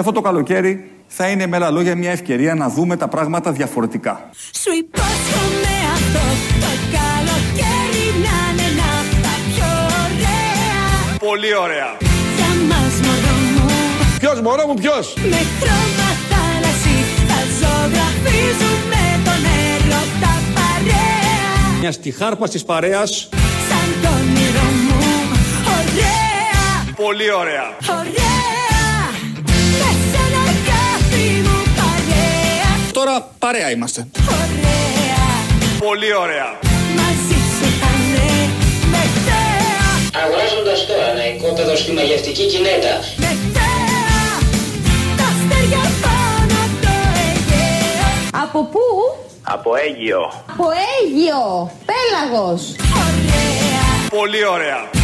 Και αυτό το καλοκαίρι θα είναι με άλλα λόγια μια ευκαιρία να δούμε τα πράγματα διαφορετικά. Σου υπόσχομαι αυτό το καλοκαίρι να είναι να τα πιο ωραία Πολύ ωραία. Για μας μωρό μου Ποιος μωρό μου ποιος; Με χρώμα θάλασσι θα ζωγραφίζουμε τον έρωτα παρέα Μια στη χάρπα της παρέας Σαν το όνειρο μου Ωραία, Πολύ ωραία. ωραία Τώρα παρέα είμαστε. Ωραία, Πολύ ωραία. μαζί σου θα είναι με θέα Αγοράζοντας τώρα ένα οικόπεδο στη μαγευτική κινέτα. Με θέα Τα αστέρια πάνω από το Αιγαίο. Από πού; Από Αίγυο Από Αίγυο, Πέλαγος. Ωραία Πολύ ωραία.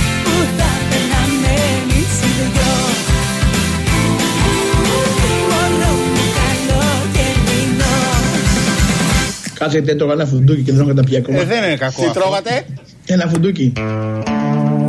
Κάτσε γιατί έτρωγα ένα φουντούκι και δεν έχω καταπιεί ακόμα. Ε, δεν είναι κακό. Τι αυτό. τρώγατε; Ένα φουντούκι.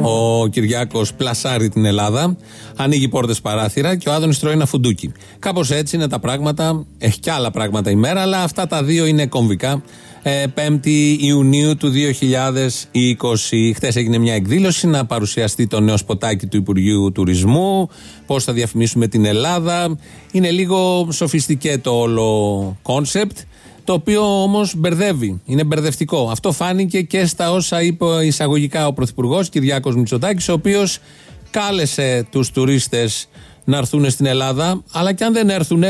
Ο Κυριάκος πλασάρει την Ελλάδα, ανοίγει πόρτες παράθυρα και ο Άδωνης τρώει ένα φουντούκι. Κάπως έτσι είναι τα πράγματα. Έχει κι άλλα πράγματα η μέρα, αλλά αυτά τα δύο είναι κομβικά. Ε, 5η Ιουνίου του 2020. Χθες έγινε μια εκδήλωση να παρουσιαστεί το νέο σποτάκι του Υπουργείου Τουρισμού. Πώς θα διαφημίσουμε την Ελλάδα. Είναι λίγο σοφιστικέ το όλο concept το οποίο όμως μπερδεύει. Είναι μπερδευτικό. Αυτό φάνηκε και στα όσα είπε εισαγωγικά ο Πρωθυπουργός Κυριάκος Μητσοτάκης, ο οποίος κάλεσε τους τουρίστες να έρθουν στην Ελλάδα, αλλά και αν δεν έρθουν,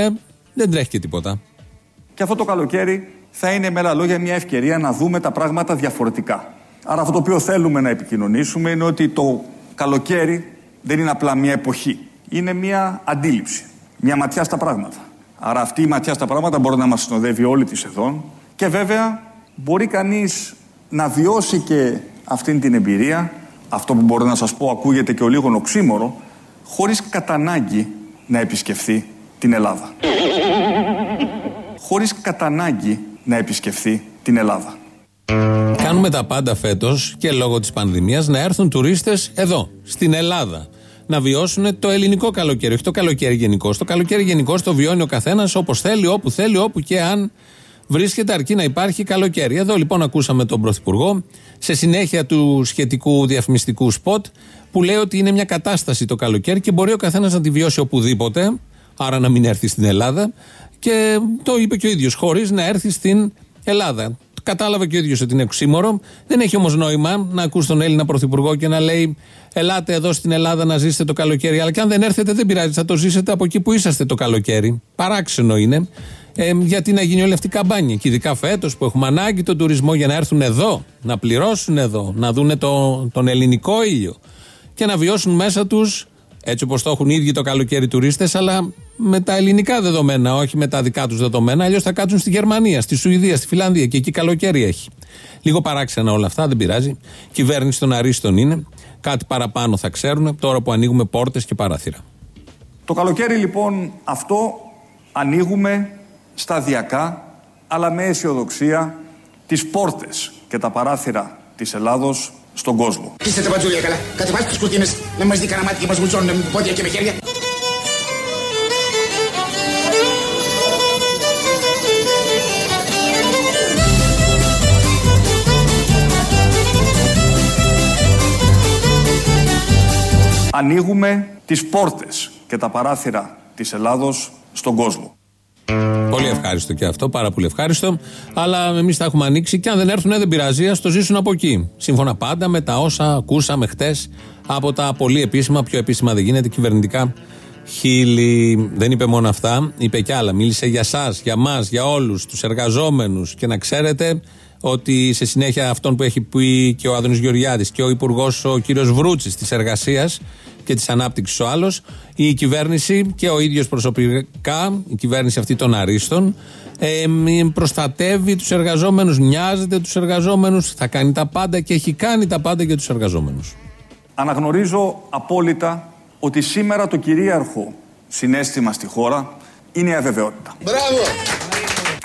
δεν τρέχει και τίποτα. Και αυτό το καλοκαίρι θα είναι με άλλα λόγια μια ευκαιρία να δούμε τα πράγματα διαφορετικά. Άρα αυτό το οποίο θέλουμε να επικοινωνήσουμε είναι ότι το καλοκαίρι δεν είναι απλά μια εποχή. Είναι μια αντίληψη, μια ματιά στα πράγματα. Άρα αυτή η ματιά στα πράγματα μπορεί να μας συνοδεύει όλη της σεζόν και βέβαια μπορεί κανείς να βιώσει και αυτή την εμπειρία, αυτό που μπορώ να σας πω ακούγεται και ο λίγο οξύμορο, χωρίς κατά ανάγκη να επισκεφθεί την Ελλάδα χωρίς κατά ανάγκη να επισκεφθεί την Ελλάδα. Κάνουμε τα πάντα φέτος και λόγω της πανδημίας να έρθουν τουρίστες εδώ, στην Ελλάδα. Να βιώσουν το ελληνικό καλοκαίρι, όχι το καλοκαίρι γενικώ. Το καλοκαίρι γενικώ το βιώνει ο καθένας όπως θέλει, όπου θέλει, όπου και αν βρίσκεται, αρκεί να υπάρχει καλοκαίρι. Εδώ λοιπόν ακούσαμε τον Πρωθυπουργό σε συνέχεια του σχετικού διαφημιστικού σποτ που λέει ότι είναι μια κατάσταση το καλοκαίρι και μπορεί ο καθένας να τη βιώσει οπουδήποτε, άρα να μην έρθει στην Ελλάδα. Και το είπε και ο ίδιος, χωρίς να έρθει στην Ελλάδα. Κατάλαβε και ο ίδιος ότι είναι οξύμορο. Δεν έχει όμως νόημα να ακούς τον Έλληνα Πρωθυπουργό και να λέει: Ελάτε εδώ στην Ελλάδα να ζήσετε το καλοκαίρι. Αλλά και αν δεν έρθετε, δεν πειράζει, θα το ζήσετε από εκεί που είσαστε το καλοκαίρι. Παράξενο είναι. Ε, γιατί να γίνει όλη αυτή η καμπάνια. Και ειδικά φέτος που έχουμε ανάγκη τον τουρισμό για να έρθουν εδώ, να πληρώσουν εδώ, να δούνε το, τον ελληνικό ήλιο και να βιώσουν μέσα τους έτσι όπως το έχουν οι ίδιοι το καλοκαίρι οι τουρίστες, αλλά με τα ελληνικά δεδομένα, όχι με τα δικά τους δεδομένα. Αλλιώς θα κάτσουν στη Γερμανία, στη Σουηδία, στη Φιλανδία και εκεί καλοκαίρι έχει. Λίγο παράξενα όλα αυτά, δεν πειράζει. Κυβέρνηση των αρίστων είναι. Κάτι παραπάνω θα ξέρουν τώρα που ανοίγουμε πόρτες και παράθυρα. Το καλοκαίρι λοιπόν αυτό ανοίγουμε σταδιακά αλλά με αισιοδοξία τις πόρτες και τα παράθυρα της Ελλάδος στον κόσμο. Είστε τα μπατζούλια καλά. Κατεβάστε τις κουρτίνες να μας δει κανένα μάτι και μας βουτσώνουν με πόδια και με χέρια. Ανοίγουμε τις πόρτες και τα παράθυρα της Ελλάδος στον κόσμο. Πολύ ευχάριστο και αυτό, πάρα πολύ ευχάριστο. Αλλά εμείς τα έχουμε ανοίξει και αν δεν έρθουν δεν πειράζει, ας το ζήσουν από εκεί. Σύμφωνα πάντα με τα όσα ακούσαμε χτες από τα πολύ επίσημα, πιο επίσημα δεν γίνεται, κυβερνητικά χείλη. Δεν είπε μόνο αυτά, είπε κι άλλα. Μίλησε για εσά, για εμά, για όλους τους εργαζόμενους. Και να ξέρετε ότι σε συνέχεια αυτών που έχει πει και ο Άδωνης Γεωργιάδης και ο Υπουργός ο κύριος Βρούτσης της Εργασίας και της Ανάπτυξης ο άλλος, η κυβέρνηση και ο ίδιος προσωπικά, η κυβέρνηση αυτή των Αρίστων, ε, μ, προστατεύει τους εργαζόμενους, νοιάζεται τους εργαζόμενους, θα κάνει τα πάντα και έχει κάνει τα πάντα για τους εργαζόμενους. Αναγνωρίζω απόλυτα ότι σήμερα το κυρίαρχο συνέστημα στη χώρα είναι η αβεβαιότητα. Μπράβο!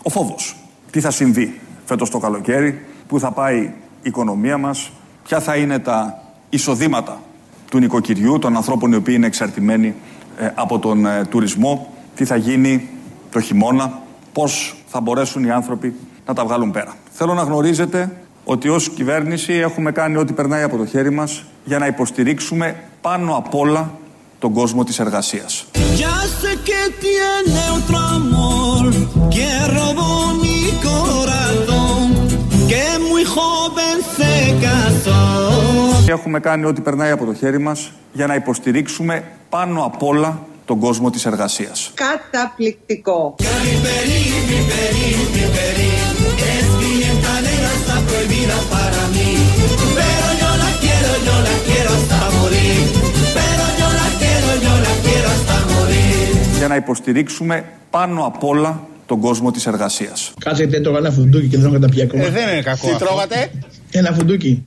Ο φόβος. Τι θα συμβεί; Φέτος το καλοκαίρι, πού θα πάει η οικονομία μας, ποια θα είναι τα εισοδήματα του νοικοκυριού, των ανθρώπων οι οποίοι είναι εξαρτημένοι ε, από τον ε, τουρισμό, τι θα γίνει το χειμώνα, πώς θα μπορέσουν οι άνθρωποι να τα βγάλουν πέρα. Θέλω να γνωρίζετε ότι ως κυβέρνηση έχουμε κάνει ό,τι περνάει από το χέρι μας για να υποστηρίξουμε πάνω απ' όλα τον κόσμο της εργασίας. Ya sé que tiene otro amor que robó mi corazón, Έχουμε κάνει ό,τι περνάει από το χέρι μας για να υποστηρίξουμε πάνω απ' όλα τον κόσμο της εργασίας. Καταπληκτικό. Για να υποστηρίξουμε πάνω απ' όλα τον κόσμο της εργασίας. Κάτσε γιατί έτρωγα ένα φουντούκι και δεν έχω καταπιεί ακόμα. δεν είναι κακό. Τι τρώγατε; Ένα φουντούκι.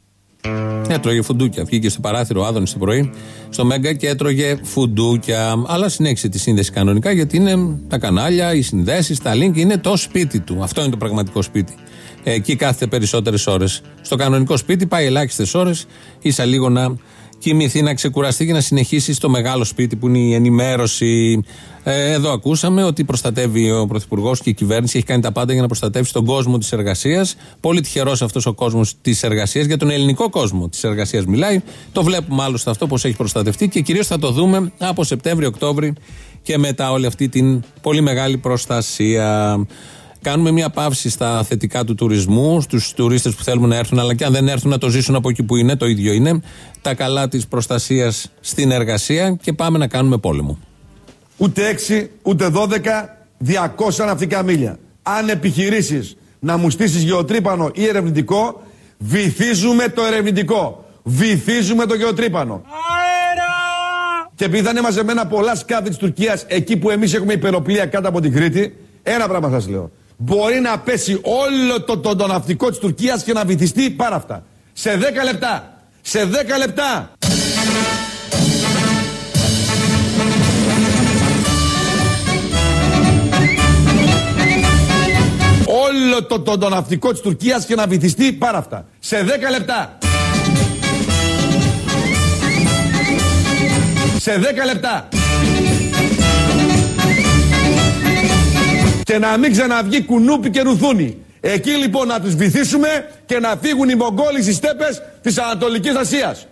Έτρωγε φουντούκια. Βγήκε στο παράθυρο ο Άδωνης το πρωί στο Μέγκα και έτρωγε φουντούκια. Αλλά συνέχισε τη σύνδεση κανονικά γιατί είναι τα κανάλια, οι συνδέσεις, τα link. Είναι το σπίτι του. Αυτό είναι το πραγματικό σπίτι. Εκεί κάθεται περισσότερες ώρες. Στο κανονικό σπίτι πάει ελάχιστες ώρες, ίσα λίγο να κοιμηθεί, να ξεκουραστεί και να συνεχίσει στο μεγάλο σπίτι που είναι η ενημέρωση. Ε, εδώ ακούσαμε ότι προστατεύει ο Πρωθυπουργός και η κυβέρνηση έχει κάνει τα πάντα για να προστατεύσει τον κόσμο της εργασίας. Πολύ τυχερός αυτός ο κόσμος της εργασίας, για τον ελληνικό κόσμο της εργασίας μιλάει. Το βλέπουμε άλλωστε αυτό πώς έχει προστατευτεί και κυρίως θα το δούμε από Σεπτέμβριο-Οκτώβρη και μετά όλη αυτή την πολύ μεγάλη προστασία. Κάνουμε μια παύση στα θετικά του τουρισμού, στους τουρίστες που θέλουν να έρθουν, αλλά και αν δεν έρθουν να το ζήσουν από εκεί που είναι, το ίδιο είναι. Τα καλά της προστασίας στην εργασία και πάμε να κάνουμε πόλεμο. Ούτε 6, ούτε 12, 200 ναυτικά μίλια. Αν επιχειρήσεις να μου στήσεις γεωτρύπανο ή ερευνητικό, βυθίζουμε το ερευνητικό. Βυθίζουμε το γεωτρύπανο. Και επειδή θα είναι μαζεμένα πολλά σκάφη της Τουρκίας εκεί που εμείς έχουμε υπεροπλία κάτω από την Κρήτη, ένα πράγμα σας λέω. Μπορεί να πέσει όλο το, το, το ναυτικό της Τουρκίας και να βυθιστεί πάρα αυτά. Σε 10 λεπτά. Σε 10 λεπτά. Όλο το, το, το ναυτικό της Τουρκίας και να βυθιστεί πάρα αυτά. Σε 10 λεπτά. Σε 10 λεπτά. Και να μην ξαναβγεί κουνούπι και ρουθούνι. Εκεί λοιπόν να τους βυθίσουμε και να φύγουν οι Μογγόλοι στις στέπες της Ανατολικής Ασίας.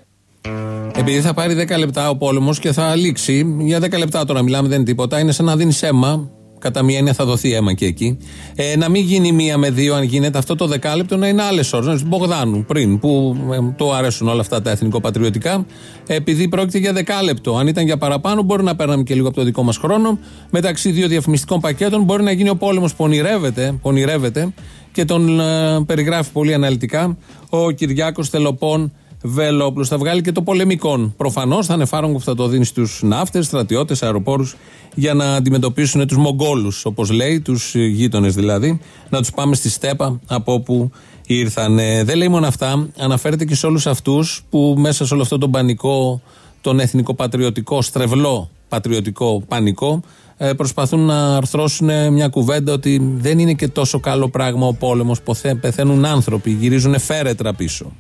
Επειδή θα πάρει 10 λεπτά ο πόλεμος και θα λήξει, για 10 λεπτά τώρα μιλάμε, δεν είναι τίποτα, είναι σαν να δίνει αίμα. Κατά μία έννοια θα δοθεί αίμα και εκεί. Ε, να μην γίνει μία με δύο, αν γίνεται αυτό το δεκάλεπτο, να είναι άλλες ώρες. Να είναι Μπογδάνου πριν, που ε, το αρέσουν όλα αυτά τα εθνικοπατριωτικά. Επειδή πρόκειται για δεκάλεπτο. Αν ήταν για παραπάνω, μπορεί να παίρναμε και λίγο από το δικό μας χρόνο. Μεταξύ δύο διαφημιστικών πακέτων μπορεί να γίνει ο πόλεμος που ονειρεύεται, που ονειρεύεται και τον ε, περιγράφει πολύ αναλυτικά ο Κυριάκος Τελοπών Βελόπουλος. Θα βγάλει και το πολεμικό. Προφανώς θα είναι φάρμακο που θα το δίνει στους ναύτες, στρατιώτες, αεροπόρους για να αντιμετωπίσουν τους Μογγόλους, όπως λέει, τους γείτονες δηλαδή, να τους πάμε στη στέπα από όπου ήρθαν. Ε, Δεν λέει μόνο αυτά, αναφέρεται και σε όλους αυτούς που μέσα σε όλο αυτό τον πανικό, τον εθνικό-πατριωτικό, στρεβλό πατριωτικό πανικό, ε, προσπαθούν να αρθρώσουν μια κουβέντα ότι δεν είναι και τόσο καλό πράγμα ο πόλεμος. Πεθαίνουν άνθρωποι, γυρίζουν φέρετρα πίσω.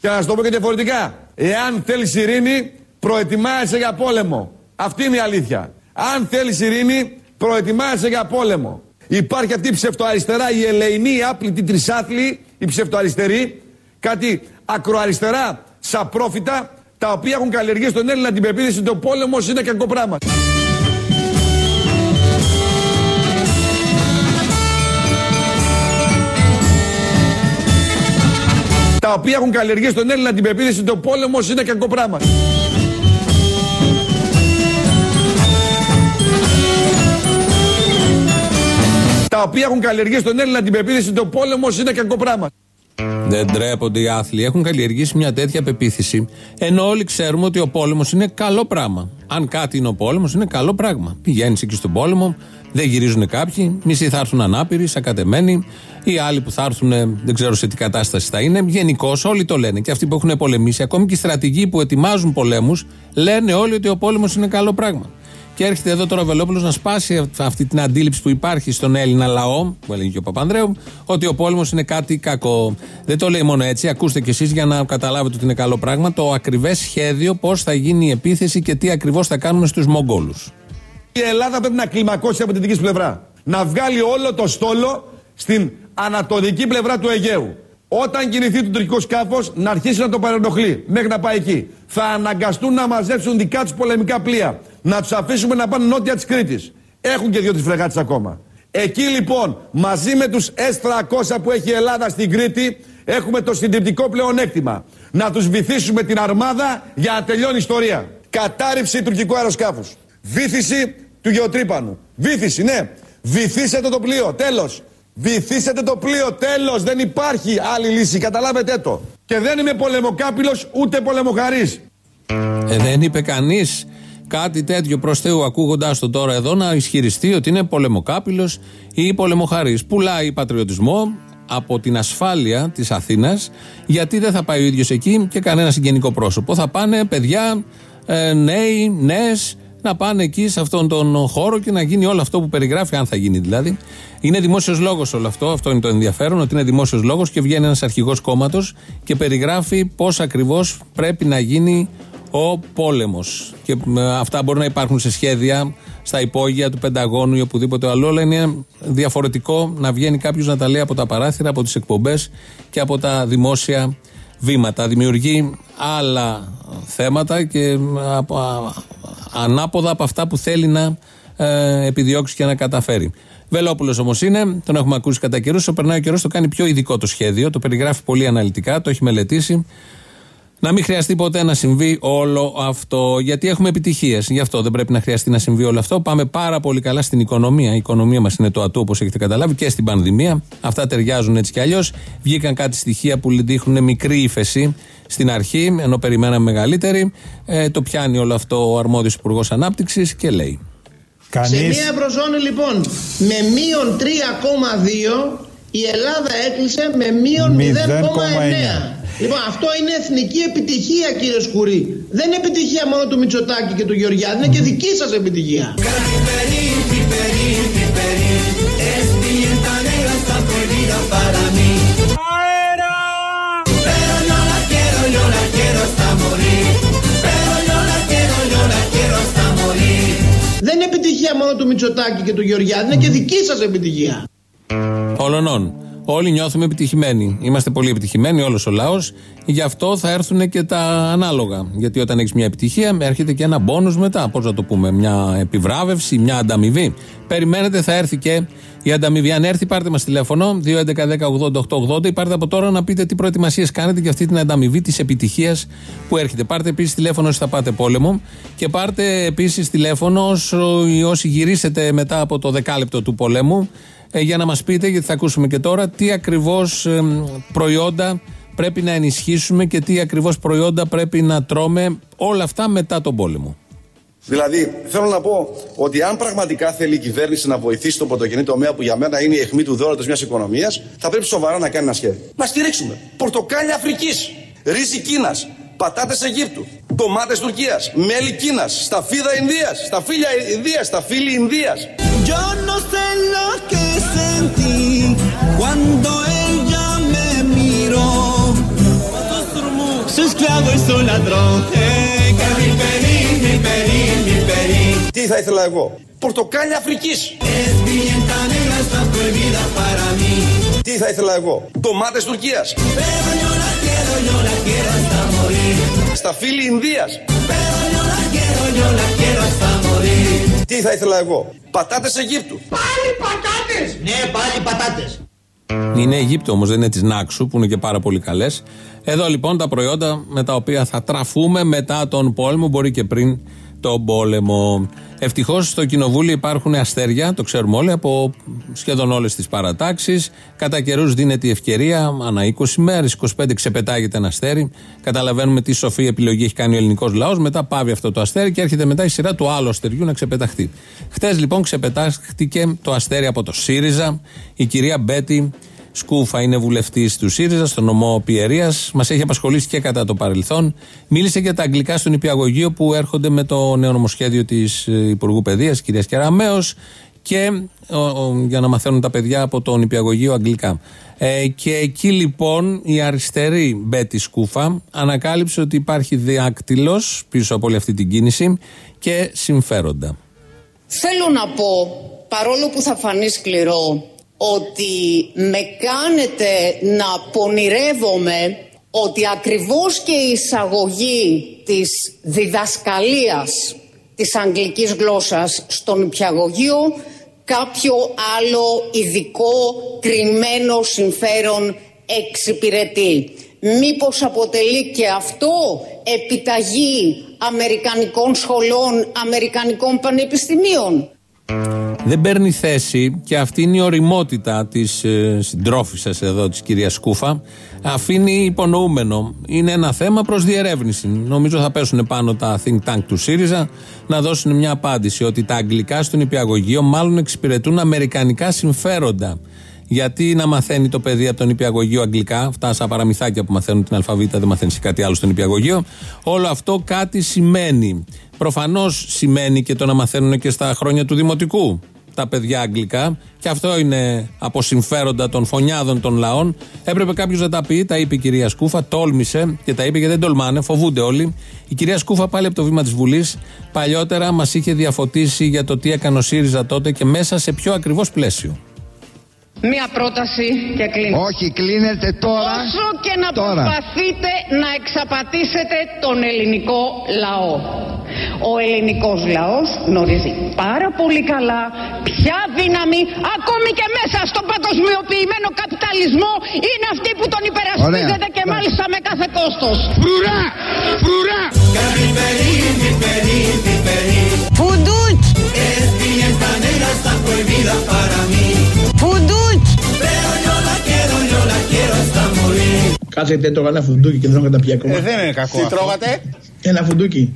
Και να σου το πω και διαφορετικά. Εάν θέλει ειρήνη, προετοιμάζεσαι για πόλεμο. Αυτή είναι η αλήθεια. Αν θέλει ειρήνη, προετοιμάζεσαι για πόλεμο. Υπάρχει αυτή η ψευτοαριστερά, η ελεηνή, η άπλητη τρισάθλη, η ψευτοαριστερή, κάτι ακροαριστερά, σαπρόφητα, τα οποία έχουν καλλιεργήσει στον Έλληνα την πεποίθηση ότι ο πόλεμος είναι κακό πράγμα. Τα οποία έχουν καλλιεργήσει στον Έλληνα την πεποίθηση ότι ο πόλεμος είναι κακό πράγμα. Τα οποία έχουν καλλιεργήσει στον Έλληνα την πεποίθηση ότι ο πόλεμος είναι κακό πράγμα. Δεν τρέπονται οι άθλοι. Έχουν καλλιεργήσει μια τέτοια πεποίθηση. Ενώ όλοι ξέρουμε ότι ο πόλεμος είναι καλό πράγμα. Αν κάτι είναι ο πόλεμος, είναι καλό πράγμα. Πηγαίνεις εκεί στον πόλεμο, δεν γυρίζουν κάποιοι. Μισοί θα έρθουν ανάπηροι, σακατεμένοι. Οι άλλοι που θα έρθουν, δεν ξέρω σε τι κατάσταση θα είναι. Γενικώς όλοι το λένε. Και αυτοί που έχουν πολεμήσει, ακόμη και οι στρατηγοί που ετοιμάζουν πολέμους, λένε όλοι ότι ο πόλεμος είναι καλό πράγμα. Και έρχεται εδώ τώρα ο Βελόπουλος να σπάσει αυτή την αντίληψη που υπάρχει στον Έλληνα λαό, που έλεγε και ο Παπανδρέου, ότι ο πόλεμος είναι κάτι κακό. Δεν το λέει μόνο έτσι. Ακούστε κι εσείς για να καταλάβετε ότι είναι καλό πράγμα το ακριβές σχέδιο πώς θα γίνει η επίθεση και τι ακριβώς θα κάνουμε στους Μογγόλους. Η Ελλάδα πρέπει να κλιμακώσει από την δική πλευρά. Να βγάλει όλο το στόλο στην ανατολική πλευρά του Αιγαίου. Όταν κινηθεί το τουρκικό σκάφος, να αρχίσει να το παρενοχλεί μέχρι να πάει εκεί. Θα αναγκαστούν να μαζέψουν δικά τους πολεμικά πλοία. Να τους αφήσουμε να πάνε νότια της Κρήτης. Έχουν και δύο-τρει φρεγάτες ακόμα. Εκεί λοιπόν, μαζί με τους S300 που έχει η Ελλάδα στην Κρήτη, έχουμε το συντριπτικό πλεονέκτημα. Να τους βυθίσουμε την αρμάδα για να τελειώνει η ιστορία. Κατάρριψη τουρκικού αεροσκάφους. Βύθιση του γεωτρύπανου. Βύθιση, ναι. Βυθίσετε το πλοίο. Τέλος. Βυθίσετε το πλοίο. Τέλος. Δεν υπάρχει άλλη λύση. Καταλάβετε το. Και δεν είμαι πολεμοκάπηλος ούτε πολεμοχαρής. Ε, δεν είπε κανείς κάτι τέτοιο προς Θεού, ακούγοντάς το τώρα εδώ, να ισχυριστεί ότι είναι πολεμοκάπηλος ή πολεμοχαρής. Πουλάει πατριωτισμό από την ασφάλεια της Αθήνας, γιατί δεν θα πάει ο ίδιος εκεί και κανένα συγγενικό πρόσωπο. Θα πάνε παιδιά, ε, νέοι, νέες, να πάνε εκεί σε αυτόν τον χώρο και να γίνει όλο αυτό που περιγράφει, αν θα γίνει δηλαδή. Είναι δημόσιος λόγος όλο αυτό, αυτό είναι το ενδιαφέρον, ότι είναι δημόσιος λόγος και βγαίνει ένας αρχηγός κόμματος και περιγράφει πώς ακριβώς πρέπει να γίνει ο πόλεμος. Και ε, αυτά μπορεί να υπάρχουν σε σχέδια, στα υπόγεια του Πενταγώνου ή οπουδήποτε άλλο. Αλλά είναι διαφορετικό να βγαίνει κάποιος να τα λέει από τα παράθυρα, από τις εκπομπές και από τα δημόσια βήματα. Δημιουργεί άλλα θέματα και ε, από- α- ανάποδα από αυτά που θέλει να ε, επιδιώξει και να καταφέρει. Βελόπουλος όμως είναι, τον έχουμε ακούσει κατά καιρούς. Όσο περνάει ο καιρός, το κάνει πιο ειδικό το σχέδιο. Το περιγράφει πολύ αναλυτικά, το έχει μελετήσει. Να μην χρειαστεί ποτέ να συμβεί όλο αυτό. Γιατί έχουμε επιτυχίες. Γι' αυτό δεν πρέπει να χρειαστεί να συμβεί όλο αυτό. Πάμε πάρα πολύ καλά στην οικονομία. Η οικονομία μας είναι το ατού, όπως έχετε καταλάβει, και στην πανδημία. Αυτά ταιριάζουν έτσι κι αλλιώς. Βγήκαν κάτι στοιχεία που δείχνουν μικρή ύφεση στην αρχή, ενώ περιμέναμε μεγαλύτερη. Ε, το πιάνει όλο αυτό ο αρμόδιος Υπουργός Ανάπτυξης και λέει. Σε μια ευρωζώνη λοιπόν με μείον 3,2 η Ελλάδα έκλεισε με μείον 0,9. Λοιπόν αυτό είναι εθνική επιτυχία κύριε Σκουρή. Δεν είναι επιτυχία μόνο του Μητσοτάκη και του Γεωργιάδη, είναι και δική σας επιτυχία. Δεν είναι επιτυχία μόνο του Μητσοτάκη και του Γεωργιάδη, είναι και δική σας επιτυχία. Όλων. Όλοι νιώθουμε επιτυχημένοι. Είμαστε πολύ επιτυχημένοι, όλος ο λαός. Γι' αυτό θα έρθουν και τα ανάλογα. Γιατί όταν έχεις μια επιτυχία, έρχεται και ένα μπόνους μετά. Πώς να το πούμε, μια επιβράβευση, μια ανταμοιβή. Περιμένετε, θα έρθει και η ανταμοιβή. Αν έρθει, πάρτε μας τηλέφωνο 2.11.10.80.880 ή πάρτε από τώρα να πείτε τι προετοιμασίες κάνετε για αυτή την ανταμοιβή της επιτυχίας που έρχεται. Πάρτε επίσης τηλέφωνο όσοι θα πάτε πόλεμο και πάρτε επίσης τηλέφωνο όσοι- όσοι γυρίσετε μετά από το δεκάλεπτο του πολέμου ε, για να μας πείτε, γιατί θα ακούσουμε και τώρα, τι ακριβώς ε, προϊόντα πρέπει να ενισχύσουμε και τι ακριβώς προϊόντα πρέπει να τρώμε όλα αυτά μετά τον πόλεμο. Δηλαδή, θέλω να πω ότι αν πραγματικά θέλει η κυβέρνηση να βοηθήσει τον πρωτογενή τομέα που για μένα είναι η αιχμή του δώρατος μιας οικονομίας, θα πρέπει σοβαρά να κάνει ένα σχέδιο. Να στηρίξουμε. Πορτοκάλια Αφρικής, ρύζι Κίνας, πατάτες Αιγύπτου, ντομάτες Τουρκίας, μέλι Κίνας, σταφίδα Ινδίας, σταφύλια Ινδίας, σταφύλι Ινδίας sentí cuando ella me ladrón. Τι θα ήθελα εγώ; Πορτοκάλι Αφρικής. Τι θα ήθελα εγώ; Ντομάτες Τουρκίας. Στα Ινδίας. Τι θα ήθελα εγώ; Πατάτες Αιγύπτου. Πάλι πατάτες! Ναι, πάλι πατάτες. Είναι Αιγύπτο όμως, δεν είναι της Νάξου, που είναι και πάρα πολύ καλές. Εδώ λοιπόν τα προϊόντα με τα οποία θα τραφούμε μετά τον πόλεμο, μπορεί και πριν τον πόλεμο. Ευτυχώς στο κοινοβούλιο υπάρχουν αστέρια, το ξέρουμε όλοι, από σχεδόν όλες τις παρατάξεις. Κατά καιρούς δίνεται η ευκαιρία, ανά 20 μέρες, 25 ξεπετάγεται ένα αστέρι. Καταλαβαίνουμε τι σοφή επιλογή έχει κάνει ο ελληνικός λαός. Μετά πάβει αυτό το αστέρι και έρχεται μετά η σειρά του άλλου αστεριού να ξεπεταχτεί. Χτε λοιπόν ξεπετάχτηκε το αστέρι από το ΣΥΡΙΖΑ. Η κυρία Μπέτη Σκούφα είναι βουλευτής του ΣΥΡΙΖΑ στο νομό Πιερίας. Μας έχει απασχολήσει και κατά το παρελθόν. Μίλησε για τα αγγλικά στον υπηαγωγείο που έρχονται με το νέο νομοσχέδιο της Υπουργού Παιδείας, κυρίας Κεραμέο, και ο, ο, για να μαθαίνουν τα παιδιά από τον υπηαγωγείο αγγλικά. Ε, και εκεί λοιπόν η αριστερή Μπέτη Σκούφα ανακάλυψε ότι υπάρχει διάκτυλος πίσω από όλη αυτή την κίνηση και συμφέροντα. Θέλω να πω, παρόλο που θα φανεί σκληρό, ότι με κάνετε να πονηρεύομαι ότι ακριβώς και η εισαγωγή της διδασκαλίας της αγγλικής γλώσσας στον υπηαγωγείο κάποιο άλλο ειδικό κρυμμένο συμφέρον εξυπηρετεί. Μήπως αποτελεί και αυτό επιταγή αμερικανικών σχολών, αμερικανικών πανεπιστημίων; Δεν παίρνει θέση και αυτή είναι η οριμότητα της ε, συντρόφισσας εδώ, της κυρίας Σκούφα. Αφήνει υπονοούμενο. Είναι ένα θέμα προς διερεύνηση. Νομίζω θα πέσουν πάνω τα think tank του ΣΥΡΙΖΑ να δώσουν μια απάντηση ότι τα αγγλικά στον υπηαγωγείο μάλλον εξυπηρετούν αμερικανικά συμφέροντα. Γιατί να μαθαίνει το παιδί από τον υπηαγωγείο αγγλικά, αυτά σαν παραμυθάκια που μαθαίνουν την αλφαβήτα, δεν μαθαίνεις κάτι άλλο στον υπηαγωγείο. Όλο αυτό κάτι σημαίνει. Προφανώς σημαίνει και το να μαθαίνουν και στα χρόνια του δημοτικού τα παιδιά αγγλικά. Και αυτό είναι από συμφέροντα των φωνιάδων των λαών. Έπρεπε κάποιος να τα πει, τα είπε η κυρία Σκούφα, τόλμησε και τα είπε γιατί δεν τολμάνε, φοβούνται όλοι. Η κυρία Σκούφα πάλι από το βήμα της Βουλής παλιότερα μας είχε διαφωτίσει για το τι έκανε ο ΣΥΡΙΖΑ τότε και μέσα σε ποιο ακριβώς πλαίσιο. Μία πρόταση και κλείνω. Όχι, κλείνετε τώρα. Όσο και να Τώρα. προσπαθείτε να εξαπατήσετε τον ελληνικό λαό. Ο ελληνικός λαός γνωρίζει πάρα πολύ καλά ποια δύναμη ακόμη και μέσα στον παγκοσμιοποιημένο καπιταλισμό είναι αυτή που τον υπερασπίζεται Ωραία. και μάλιστα με κάθε κόστος. Φρουρά! Φρουρά! Φουντούτ! Φουντούτ! Κάτσε γιατί το έκανα φουντούκι και δεν έχω καταπιεί ακόμα. δεν είναι κακό. Τι τρώγατε; Ένα φουντούκι.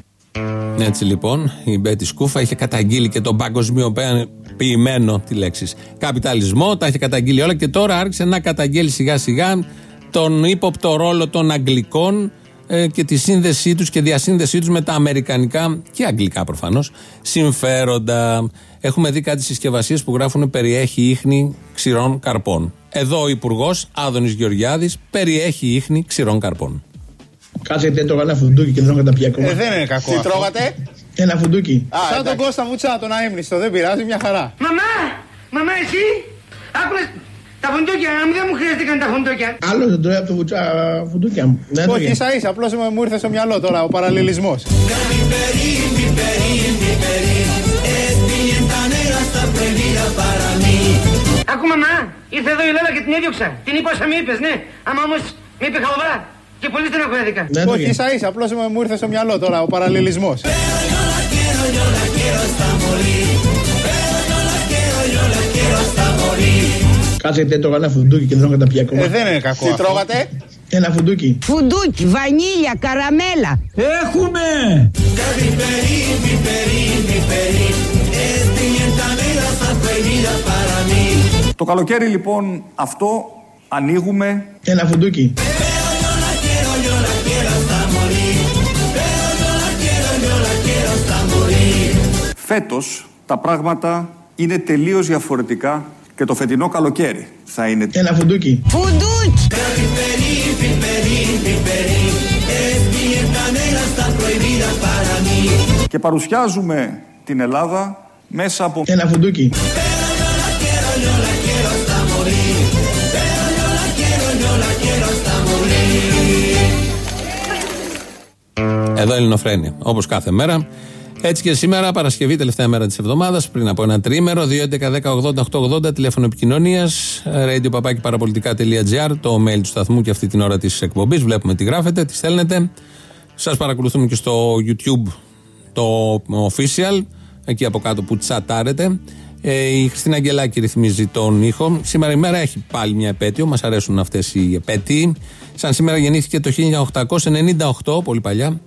Έτσι λοιπόν, η Μπέτη Σκούφα είχε καταγγείλει και τον παγκοσμιοποιημένο τη λέξη καπιταλισμό, τα είχε καταγγείλει όλα και τώρα άρχισε να καταγγέλει σιγά σιγά τον ύποπτο ρόλο των Αγγλικών ε, και τη σύνδεσή τους και διασύνδεσή τους με τα αμερικανικά και αγγλικά προφανώς συμφέροντα. Έχουμε δει κάτι συσκευασίες που γράφουν περιέχει ίχνη ξηρών καρπών. Εδώ ο Υπουργός Άδωνης Γεωργιάδης περιέχει ίχνη ξηρών καρπών. Κάτσε γιατί το έκανα φουντούκι και δεν έχω καταπιεί ακόμα. δεν είναι κακό. Τι τρώγατε; Ένα φουντούκι. Σαν τον Κώστα Βουτσά, τον αείμνηστο. Δεν πειράζει, μια χαρά. Μαμά! Μαμά, εσύ! Άκουλες τα φουντούκια, να μην δεν μου χρειάστηκαν τα φουντούκια. Άλλο δεν τρώει από το βουτσά φουντούκια μου. Δεν Όχι, τρώγε. ίσα ίσα. Απλώς μου ήρθε στο μυαλό τώρα ο παραλληλισμός. Άκου μαμά, ήρθε εδώ η Λέλα και την έδιωξα. Την είπα όσα μη είπες, ναι. Άμα όμως με είπε χαλβαρά. Και πολύ στεναχωρέθηκα. Δεν Όχι, τρώγε. ίσα ίσα. Απλώς μου ήρθε στο μυαλό τώρα ο παραλληλισμός. Κάτσε γιατί το έκανα φουντούκι και δεν έχω καταπιεί ακόμα. δεν είναι κακό. Τι τρώγατε; Ένα φουντούκι. Φουντούκι, βανίλια, καραμέλα. Έχουμε! Το καλοκαίρι λοιπόν αυτό ανοίγουμε Ένα φουντούκι. φέτος τα πράγματα είναι τελείως διαφορετικά και το φετινό καλοκαίρι θα είναι Ένα φουντούκι. Φουντούκι. και παρουσιάζουμε την Ελλάδα μέσα από Ένα φουντούκι. Εδώ Ελληνοφρένια. Όπως κάθε μέρα. Έτσι και σήμερα, Παρασκευή, τελευταία μέρα της εβδομάδας, πριν από ένα τρίμερο, 2.11.10.80.880, τηλέφωνο επικοινωνίας, radio.parapolitica.gr, το mail του σταθμού και αυτή την ώρα της εκπομπής. Βλέπουμε τι γράφετε, τι στέλνετε. Σας παρακολουθούμε και στο YouTube το official, εκεί από κάτω που τσατάρετε. Ε, η Χριστίνα Αγγελάκη ρυθμίζει τον ήχο. Σήμερα η μέρα έχει πάλι μια επέτειο. Μας αρέσουν αυτές οι επέτειοι. Σαν σήμερα γεννήθηκε το 1898, πολύ παλιά,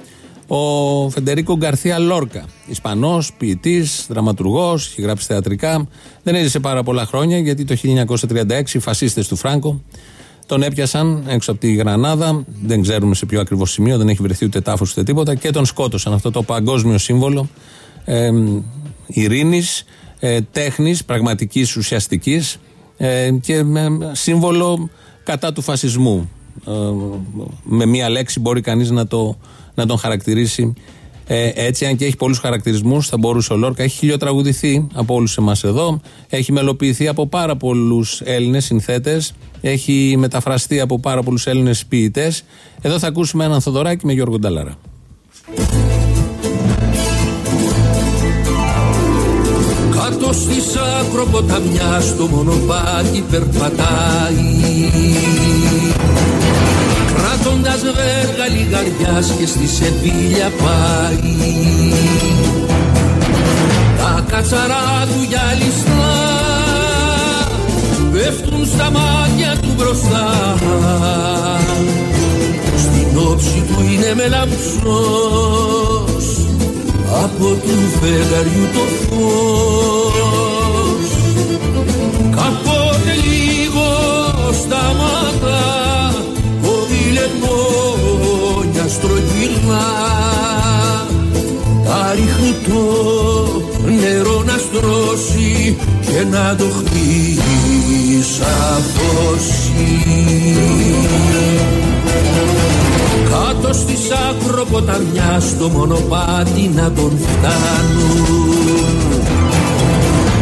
ο Φεντερίκο Γκαρθία Λόρκα. Ισπανός, ποιητής, δραματουργός, έχει γράψει θεατρικά. Δεν έζησε πάρα πολλά χρόνια γιατί το 1936 οι φασίστες του Φράγκο τον έπιασαν έξω από τη Γρανάδα. Δεν ξέρουμε σε ποιο ακριβώς σημείο, δεν έχει βρεθεί ούτε τάφος ούτε τίποτα. Και τον σκότωσαν. Αυτό το παγκόσμιο σύμβολο ε, ειρήνης, ε, τέχνης, πραγματικής ουσιαστικής ε, και με σύμβολο κατά του φασισμού. Ε, με μία λέξη μπορεί κανείς να, το, να τον χαρακτηρίσει Ε, έτσι, αν και έχει πολλούς χαρακτηρισμούς, θα μπορούσε ο Λόρκα. Έχει χιλιοτραγουδηθεί από όλους εμάς εδώ. Έχει μελοποιηθεί από πάρα πολλούς Έλληνες συνθέτες. Έχει μεταφραστεί από πάρα πολλούς Έλληνες ποιητές. Εδώ θα ακούσουμε έναν Θοδωράκι με Γιώργο Νταλάρα. Κάτω στη ακροποταμιά στο μονοπάτι περπατάει Κράτοντας βέργα λιγαριάς και στη Σεβίλια πάει. Τα κατσαρά του γυαλιστά πέφτουν στα μάτια του μπροστά. Στην όψη του είναι μελαμψός από του φεγγαριού το φως στρογγυλά τα ρίχνει το νερό να στρώσει και να το χτίσαφώσει κάτω στη ακροποταμιά στο μονοπάτι να τον φτάνουν.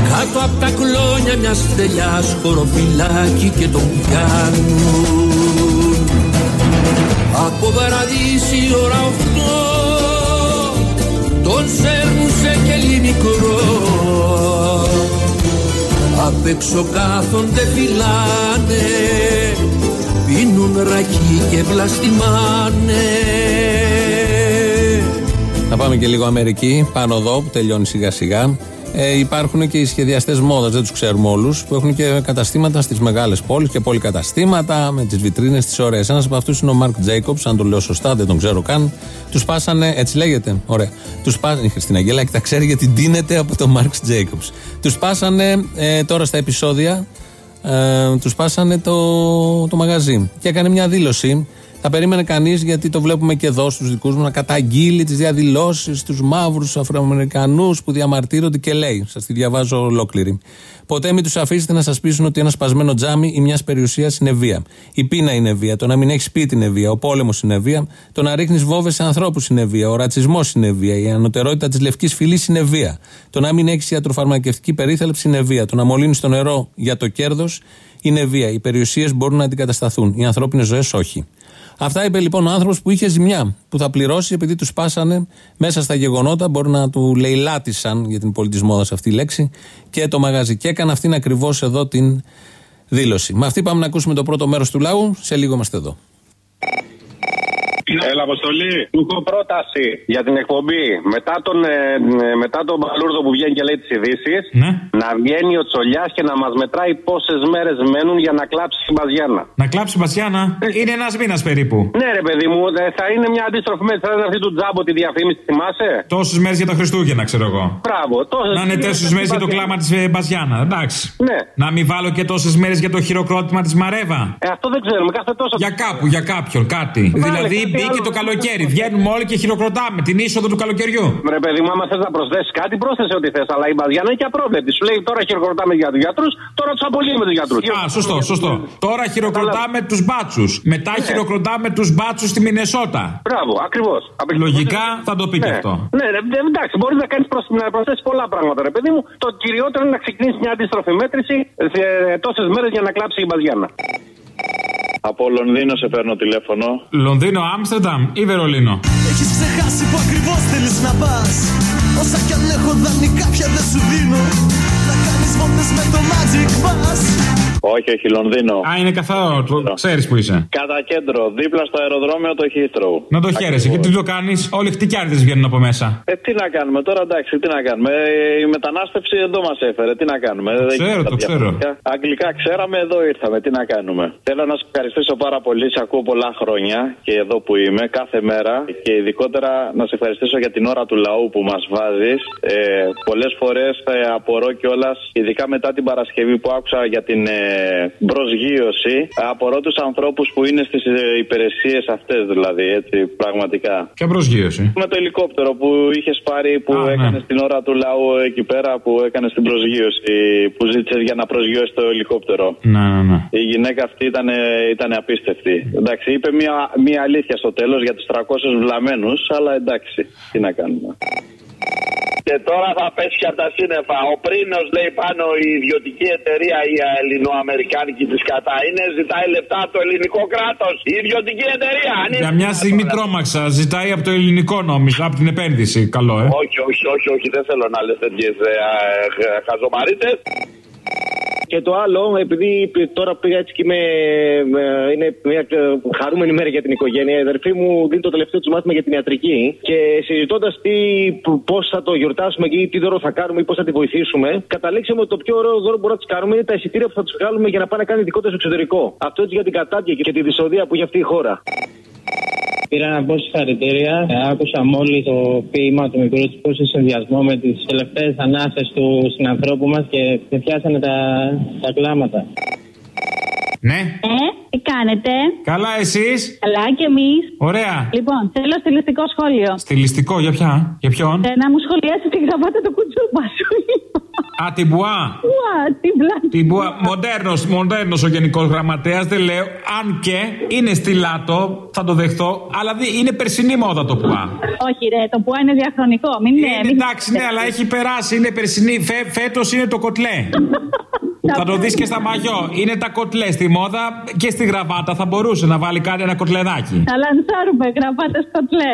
Κάτω απ' τα κλόνια μιας στελιάς χωροφυλάκι και τον πιάνουν από παραδείσι ώρα οχτώ τον σέρνουν σε κελί μικρό απ' έξω κάθονται φυλάνε πίνουν ρακί και βλαστημάνε Να πάμε και λίγο Αμερική, πάνω εδώ που τελειώνει σιγά σιγά. Ε, υπάρχουν και οι σχεδιαστές μόδας, δεν τους ξέρουμε όλους, που έχουν και καταστήματα στις μεγάλες πόλεις και πολυκαταστήματα με τις βιτρίνες τις ωραίες. Ένας από αυτούς είναι ο Μαρκ Τζέικοπ, αν το λέω σωστά, δεν τον ξέρω καν. Τους πάσανε, έτσι λέγεται, ωραία. Τους πάσανε, η Χριστίνα Αγγελάκη τα ξέρει γιατί ντύνεται από τον Μαρκ Τζέικοπ. Τους πάσανε ε, τώρα στα επεισόδια, ε, τους πάσανε το, το μαγαζί και έκανε μια δήλωση. Θα περίμενε κανείς, γιατί το βλέπουμε και εδώ στους δικούς μου, να καταγγείλει τις διαδηλώσεις τους μαύρους Αφροαμερικανούς που διαμαρτύρονται και λέει. Σας τη διαβάζω ολόκληρη. Ποτέ μην τους αφήσετε να σας πείσουν ότι ένα σπασμένο τζάμι ή μιας περιουσίας είναι βία. Η πείνα είναι βία. Το να μην έχεις σπίτι είναι βία. Ο πόλεμος είναι βία. Το να ρίχνεις βόβε σε ανθρώπους είναι βία. Ο ρατσισμός είναι βία. Η ανωτερότητα της λευκής φυλής είναι βία. Το να μην έχεις ιατροφαρμακευτική περίθαλψη είναι βία. Το να μολύνεις το νερό για το κέρδος είναι βία. Οι περιουσίες μπορούν να αντικατασταθούν. Οι ανθρώπινες ζωές όχι. Αυτά είπε λοιπόν ο άνθρωπος που είχε ζημιά, που θα πληρώσει επειδή τους πάσανε μέσα στα γεγονότα. Μπορεί να του λαιλάτισαν, για την πολιτισμό σε αυτή η λέξη, και το μαγαζί. Και έκανε αυτήν ακριβώς εδώ την δήλωση. Με αυτή πάμε να ακούσουμε το πρώτο μέρος του λαού. Σε λίγο είμαστε εδώ. Έλα, Αποστολή. Του έχω πρόταση για την εκπομπή. Μετά τον, ε, ε, μετά τον Μπαλούρδο που βγαίνει και λέει τις ειδήσεις, να βγαίνει ο Τσολιάς και να μας μετράει πόσες μέρες μένουν για να κλάψει η Μπαζιάνα. Να κλάψει η Μπαζιάνα. Είναι ένας μήνας περίπου. Ναι, ρε παιδί μου, ε, θα είναι μια αντίστροφη μέτρη. Θα είναι αυτή του τζάμπο τη διαφήμιση, θυμάσαι; Τόσες μέρες για τα Χριστούγεννα, ξέρω εγώ. Μπράβο, τόσες Να είναι μέρες τόσες για μέρες την για το Μπαζιάνα. κλάμα της Μπαζιάνα. Εντάξει. Ναι. Να μην βάλω και τόσες μέρες για το χειροκρότημα της Μαρέβα. Ε, αυτό δεν ξέρουμε, κάθε τόσο. Για κάπου, για κάποιον, κάτι. Βάλε δηλαδή κάτι μπήκε άλλο. το καλοκαίρι. Βγαίνουμε όλοι και χειροκροτάμε την είσοδο του καλοκαιριού. Ρε παιδί μου, άμα θες να προσθέσει κάτι, πρόσθεσε ό,τι θες. Αλλά η Μπαζιάνα είναι και απρόβλεπτη. Σου λέει τώρα χειροκροτάμε για τους γιατρούς, τώρα τους απολύουμε τους γιατρούς. Α, σωστό, σωστό. Τώρα χειροκροτάμε τους μπάτσους. Μετά χειροκροτάμε τους μπάτσους στη Μινεσότα. Μπράβο, ακριβώς. Λογικά θα το πει και αυτό. Ναι, ρε, ρε, εντάξει, μπορείς να κάνεις να προσθέσεις πολλά πράγματα, ρε παιδί μου. Το κυριότερο είναι να ξεκινήσεις μια αντίστροφη μέτρηση σε τόσες μέρες για να κλάψει η Μπαζιάνα. Από Λονδίνο σε παίρνω τηλέφωνο. Λονδίνο, Άμστερνταμ ή Βερολίνο; Έχεις ξεχάσει που ακριβώς θέλεις να πας Όσα κι αν έχω δανεικά πια δεν σου δίνω Να κάνεις βόλτες με το Magic Bus Όχι, όχι, Λονδίνο. Α, είναι καθαρό. Το ξέρεις που είσαι. Κατά κέντρο, δίπλα στο αεροδρόμιο το Heathrow. Να το χαίρεσαι. Και τι το κάνεις, Όλοι οι χτυκιάριδες βγαίνουν από μέσα. Ε, τι να κάνουμε τώρα, εντάξει, τι να κάνουμε. Ε, η μετανάστευση εδώ μας έφερε, τι να κάνουμε. Δεν ξέρω, γίνεται το ξέρω. διαφορετικά. Αγγλικά ξέραμε, εδώ ήρθαμε, τι να κάνουμε. Θέλω να σας ευχαριστήσω πάρα πολύ, σε ακούω πολλά χρόνια και εδώ που είμαι, κάθε μέρα. Και ειδικότερα να σε ευχαριστήσω για την ώρα του λαού που μας βάζεις. Ε, Πολλές φορές ε, απορώ κιόλας, ειδικά μετά την Παρασκευή που άκουσα για την ε, προσγείωση. Απορώ τους ανθρώπους που είναι στις υπηρεσίες αυτές, δηλαδή, έτσι, πραγματικά. Ποια προσγείωση; Με το ελικόπτερο που είχες πάρει, που Α, ναι. έκανε την ώρα του λαού εκεί πέρα, που έκανε την προσγείωση, που ζήτησες για να προσγειώσει το ελικόπτερο. Ναι, ναι, ναι. Η γυναίκα αυτή ήταν, ήταν απίστευτη. Εντάξει, είπε μια, μια αλήθεια στο τέλος για τους 300 βλαμμένους, αλλά εντάξει, τι να κάνουμε. Και τώρα θα πέσει από τα σύννεφα. Ο Πρίνος λέει πάνω η ιδιωτική εταιρεία, η ελληνοαμερικάνικη της κατά είναι, ζητάει λεφτά από το ελληνικό κράτος. Η ιδιωτική εταιρεία. Αν Για μια στιγμή τρόμαξα. Ζητάει από το ελληνικό νόμιζα, από την επένδυση. Καλό, ε. Όχι, όχι, όχι, όχι, δεν θέλω να λες τέτοιες χαζομαρίτες. Και το άλλο, επειδή τώρα πήγα έτσι και είμαι, ε, είναι μια ε, χαρούμενη μέρα για την οικογένεια, η αδερφή μου δίνει το τελευταίο τους μάθημα για την ιατρική και συζητώντας πώς θα το γιορτάσουμε και τι δώρο θα κάνουμε ή πώς θα τη βοηθήσουμε, καταλήξαμε ότι το πιο ωραίο δώρο που μπορούμε να τους κάνουμε είναι τα εισιτήρια που θα τους βγάλουμε για να πάνε να κάνει δικό του στο εξωτερικό. Αυτό έτσι για την κατάτια και τη δυσοδεία που έχει αυτή η χώρα. Πήρα να πω συγχαρητήρια. Ε, Άκουσα μόλις το ποίημα του μικρού του σε συνδυασμό με τις τελευταίες ανάσε του συνανθρώπου μας και με πιάσανε τα, τα κλάματα. Ναι. Ε, τι κάνετε. Καλά, εσείς; Καλά και εμείς. Ωραία. Λοιπόν, θέλω στιλιστικό σχόλιο. Στιλιστικό, για ποια. Για ποιον; Ε, να μου σχολιάσει τη γραμμάτα του κουτσούπα σου. Α, την μπουά. Ουα, την πλάτη. Την μπουά. Μοντέρνος, μοντέρνος ο γενικός γραμματέας, δεν λέω. Αν και είναι στυλάτο, θα το δεχτώ. Αλλά δι- είναι περσινή μόδα το πουά. Όχι, ρε, το πουά είναι διαχρονικό. Μην Είναι, εντάξει, ναι, αλλά έχει περάσει, είναι περσινή. Φε, Φέτος είναι το κοτλέ. θα το δεις και στα μαγιό. Είναι τα κοτλέ στη μόδα και στη γραβάτα θα μπορούσε να βάλει κάτι ένα κοτλεδάκι. Θα λανσάρουμε γραμμάτε κοτλέ.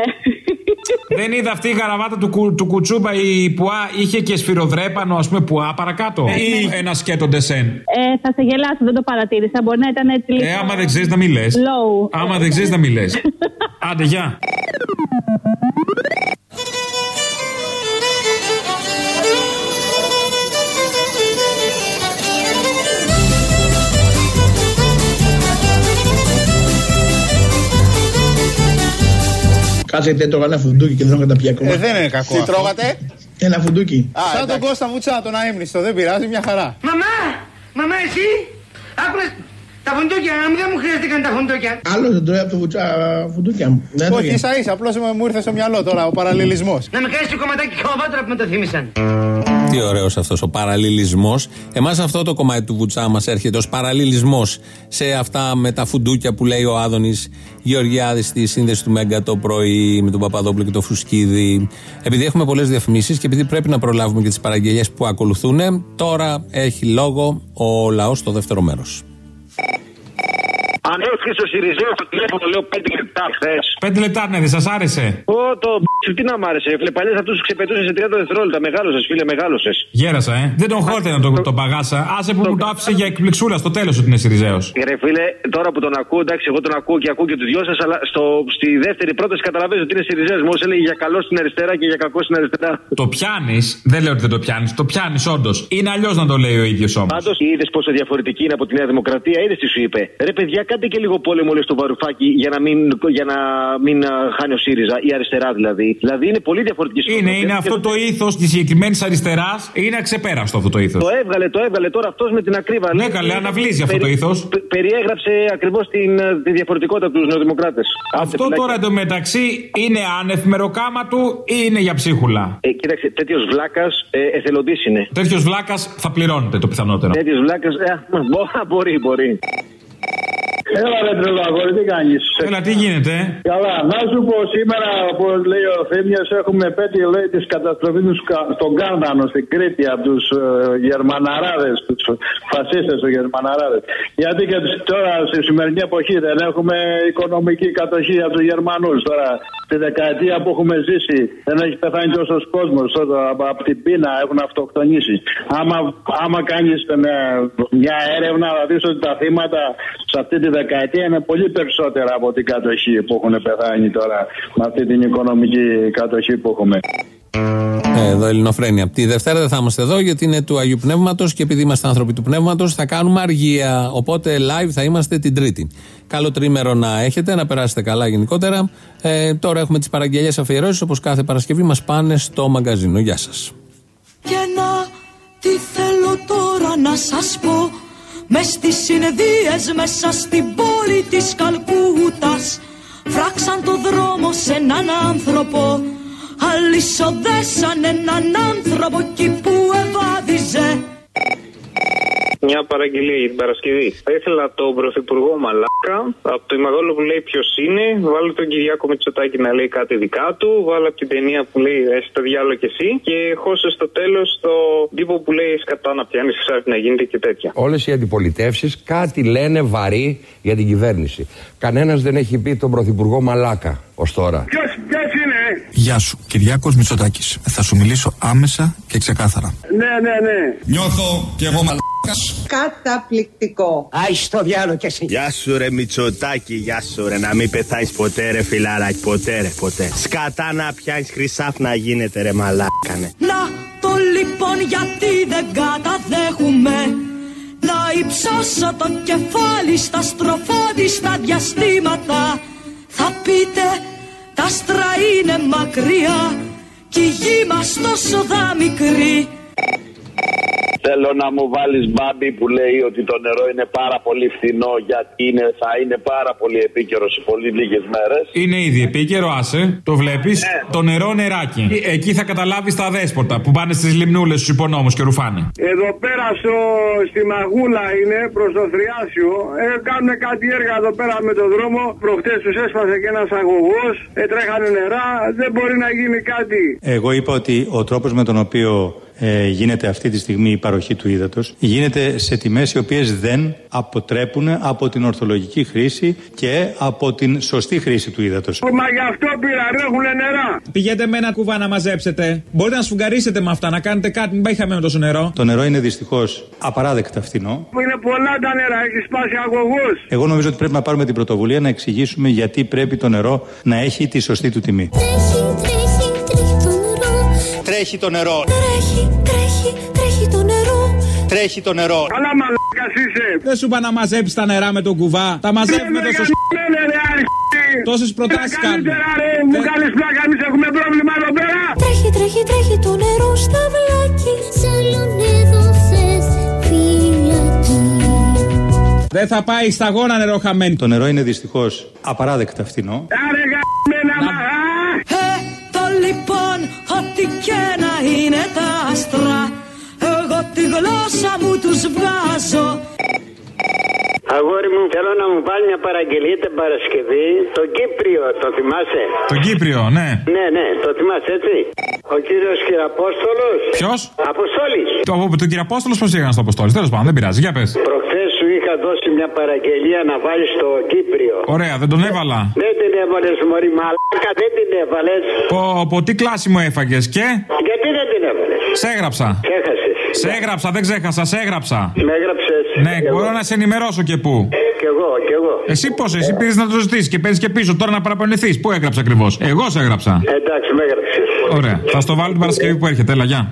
Δεν είδα αυτή η γαραβάτα του, κου- του κουτσούπα η πουά είχε και σφυροδρέπανο, ας πούμε, πουά παρακάτω. Ή ένα σκέτο ντεσέν. Ε, θα σε γελάσω, δεν το παρατήρησα. Μπορεί να ήταν έτσι λίγο. Ε, άμα δεν ξέρεις να μην λε. Low. Άμα δεν ξέρεις να μην λε. Άντε, γεια. Κάτσε γιατί έτρωγα ένα φουντούκι και δεν έχω καταπιεί ακόμα. Ε, δεν είναι κακό. Τι αυτό. τρώγατε; Ένα φουντούκι. Σαν τον Κώστα Μουτσά, τον αείμνηστο. Δεν πειράζει, μια χαρά. Μαμά! Μαμά, εσύ! Άκουλε τα φουντούκια, να μην δεν μου χρειάστηκαν τα φουντούκια. Άλλο δεν τρώει από το βουτσά φουντούκια μου. Δεν Όχι, έτρωγε. ίσα ίσα, απλώς μου ήρθε στο μυαλό τώρα ο παραλληλισμός. Να με κάνεις το κομματάκι χωμάτρα που με το θύμισαν. Τι ωραίος αυτός ο παραλληλισμός. Εμάς αυτό το κομμάτι του βουτσά μας έρχεται ως παραλληλισμός σε αυτά με τα φουντούκια που λέει ο Άδωνης Γεωργιάδης στη σύνδεση του Μέγκα το πρωί με τον Παπαδόπουλο και το Φουσκίδη. Επειδή έχουμε πολλές διαφημίσεις και επειδή πρέπει να προλάβουμε και τις παραγγελίες που ακολουθούν, τώρα έχει λόγο ο λαός στο δεύτερο μέρος. Αν έφυγες ο Σιριζέο στο τηλέφωνο, λέω 5 λεπτά χθες. Πέντε λεπτά, ναι, δεν σας άρεσε. Ω, το μπ***ι, τι να μ' άρεσε. Φίλε, παλιές αυτούς τους ξεπετούσες σε 30 δευτερόλεπτα. Μεγάλωσες, φίλε, μεγάλωσες. Γέρασα, ε. Δεν τον χόρτε να τον το παγάσα. Άσε που μου το άφησε για εκπληξούλα στο τέλος ότι είναι Σιριζέος. Ρε φίλε, τώρα που τον ακούω, εντάξει, εγώ τον ακούω και ακούω και τους δυο σας, αλλά στο, στη δεύτερη πρόταση καταλαβαίνω ότι είναι Σιριζέος. Μόλις έλεγε για καλό στην αριστερά και για κακό στην αριστερά. Το πιάνεις, δεν λέω ότι δεν το πιάνεις. Το πιάνεις όντως. Είναι αλλιώς να το λέει ο ίδιος όμως. Πάντως, είδες πόσο διαφορετική είναι από τη Νέα Δημοκρατία, είδες τι σου είπε. Ρε παιδιά, κάντε και λίγο πόλεμο λέει στο βαρουφάκι για να μην, για να μην α, χάνει ο ΣΥΡΙΖΑ, η αριστερά δηλαδή. Δηλαδή είναι πολύ διαφορετική στο Είναι, είναι αυτό το ήθος της συγκεκριμένης αριστεράς. Είναι αξεπέραστο αυτό το ήθος. Το έβγαλε, το έβγαλε τώρα αυτός με την ακρίβεια. Ναι, καλέ, αναβλύζει αυτό το ήθος. Περιέγραψε ακριβώς τη διαφορετικότητα τους νεοδημοκράτες. Αυτό τώρα εντωμεταξύ είναι άνευ μεροκάμα του ή είναι για ψίχουλα; Ε, κοίταξε, τέτοιος βλάκας ε, εθελοντής είναι. Τέτοιος βλάκας θα πληρώνεται το πιθανότερο. Τέτοιος βλάκας, ε, μπορεί, μπορεί. Έλα ρε τρελαγόρι, τι κάνεις; Έλα, τι γίνεται; Καλά, να σου πω σήμερα, όπως λέει ο Θήμιος, έχουμε πέτει λέει της καταστροφής τους Σκα- στον Κάρδανο, στην Κρήτη, από τους ε, Γερμαναράδες, τους φασίστες των Γερμαναράδες. Γιατί και τους- τώρα στη σημερινή εποχή δεν έχουμε οικονομική κατοχή από τους Γερμανούς. Τώρα, τη δεκαετία που έχουμε ζήσει, δεν έχει πεθάνει τόσος κόσμος, τόσο από, από την πείνα έχουν αυτοκτονήσει. Άμα, άμα κάνεις ε, μια έρευνα, θα δεις ότι τα θύματα σε αυτή τη δεκαετία είναι πολύ περισσότερα από την κατοχή που έχουν πεθάνει τώρα με αυτή την οικονομική κατοχή που έχουμε. Ε, Εδώ Ελληνοφρένια. Τη Δευτέρα δεν θα είμαστε εδώ γιατί είναι του Αγίου Πνεύματος και επειδή είμαστε άνθρωποι του Πνεύματος θα κάνουμε αργία. Οπότε live θα είμαστε την Τρίτη. Καλό τρίμερο να έχετε, να περάσετε καλά γενικότερα. Ε, τώρα έχουμε τις παραγγελίε αφιερώσεις όπως κάθε Παρασκευή μας πάνε στο μαγκαζίνο. Γεια σας. Και να τι θέλω τώρα να σας πω μες στις συνεδρίες μέσα στην πόλη της Καλκούτας φράξαν το δρόμο σε έναν άνθρωπο. Αλυσοδέσαν έναν άνθρωπο εκεί που ευάδιζε Μια παραγγελία για την Παρασκευή. Θα ήθελα τον Πρωθυπουργό Μαλάκα, από το Ημαγόλο που λέει ποιος είναι, βάλω τον Κυριάκο Μητσοτάκη να λέει κάτι δικά του, βάλω από την ταινία που λέει Εσύ το διάλογο και εσύ, και χώσε στο τέλος το τύπο που λέει Σκατά να πιάνεις, χρυσάφι να γίνεται και τέτοια. Όλες οι αντιπολιτεύσεις κάτι λένε βαρύ για την κυβέρνηση. Κανένας δεν έχει πει τον Πρωθυπουργό Μαλάκα ως τώρα. Ποιος είναι, Γεια σου, Κυριάκος Μητσοτάκης. Θα σου μιλήσω άμεσα και ξεκάθαρα. Ναι, ναι, ναι. Νιώθω κι εγώ μαλάκας. Καταπληκτικό. Άι στο διάλογο κι εσύ. Γεια σου ρε Μητσοτάκη, γεια σου ρε Να μην πεθάνεις ποτέ ρε φιλαράκι, ποτέ ρε ποτέ Σκατά να πιάνεις χρυσάφ να γίνεται ρε μαλάκανε Να το λοιπόν γιατί δεν καταδέχουμε Να υψώσω το κεφάλι στα στροφόδιστα διαστήματα Θα πείτε τα άστρα είναι μακριά Κι η γη μας τόσο δα μικρή Θέλω να μου βάλεις μπάμπι που λέει ότι το νερό είναι πάρα πολύ φθηνό γιατί είναι, θα είναι πάρα πολύ επίκαιρος σε πολύ λίγες μέρες. Είναι ήδη επίκαιρο, άσε. Το βλέπεις. Το νερό νεράκι. Ε, Εκεί θα καταλάβεις τα δέσποτα που πάνε στις λιμνούλες στους υπονόμους και ρουφάνε. Εδώ πέρα στο, στη Μαγούλα είναι προς το Θριάσιο. Ε, κάνουν κάτι έργα εδώ πέρα με το δρόμο. Προχτές τους έσπασε και ένας αγωγός. Ε, τρέχανε νερά. Δεν μπορεί να γίνει κάτι. Εγώ είπα ότι ο τρόπος με τον οποίο ε, γίνεται αυτή τη στιγμή η παροχή του ύδατος γίνεται σε τιμές οι οποίες δεν αποτρέπουν από την ορθολογική χρήση και από την σωστή χρήση του ύδατος. Μα γι' αυτό πήραν, έχουν νερά. Πηγαίνετε με ένα κουβά να μαζέψετε. Μπορείτε να σφουγγαρίσετε με αυτά, να κάνετε κάτι. Μην πάει χαμένο τόσο νερό. Το νερό είναι δυστυχώς απαράδεκτα φθηνό. Είναι πολλά τα νερά, έχεις σπάσει αγωγός. Εγώ νομίζω ότι πρέπει να πάρουμε την πρωτοβουλία να εξηγήσουμε γιατί πρέπει το νερό να έχει τη σωστή του τιμή. Τρέχει, τρέχει, τρέχει το νερό Τρέχει το νερό. Τρέχει, τρέχει, τρέχει το νερό Τρέχει το νερό. Καλά μαλάκας είσαι. Δεν σου είπα να μαζέψεις τα νερά με τον κουβά. Τα μαζεύουμε τόσο σ... Τόσες προτάσεις κάνουμε. Καλύτερα ρε, μου κάνεις πλάκα, εμείς έχουμε πρόβλημα εδώ πέρα. Τρέχει, τρέχει, τρέχει το νερό στα βλάκι Σαλον έδωσες φυλακή Δεν θα πάει σταγόνα νερό χαμένη. Το νερό είναι δυστυχώς απαράδεκτα φθηνό. Άρε γαμμένα μαγά. Ε, το λοιπόν, ό,τι και να είναι τα άστρα Εγώ τη γλώσσα μου τους βγάζω Αγόρι μου, θέλω να μου βάλει μια παραγγελία την Παρασκευή. Το Κύπριο, το θυμάσαι; Το Κύπριο, ναι. Ναι, ναι, το θυμάσαι έτσι; Ο κύριος Κυραπόστολο. Ποιος; Αποστόλης. Το, τον κύριο Απόστολος πώς πήγαν στο Αποστόλη; Τέλος πάντων, δεν πειράζει. Για πες. Προχθές σου είχα δώσει μια παραγγελία να βάλεις το Κύπριο. Ωραία, δεν τον έβαλα. Δεν την έβαλες, Μωρή Μαλάκα, δεν την έβαλες. Πω, πω, τι κλάση μου έφαγες και; Γιατί δεν την έβαλες; Σε έγραψα. Ξέχασες. Σε έγραψα, δεν ξέχασα, σε έγραψα. Με έγραψες. Ναι, μπορώ να σε ενημερώσω και πού. Κι εγώ, κι εγώ. Εσύ πώς, εσύ πήρες να το ζητήσεις και παίρνεις και πίσω τώρα να παραπονηθεί. Πού έγραψα ακριβώς; Εγώ σε έγραψα. Εντάξει, με έγραψες. Ωραία. Θα στο βάλω την Παρασκευή που έρχεται. Έλα, γεια.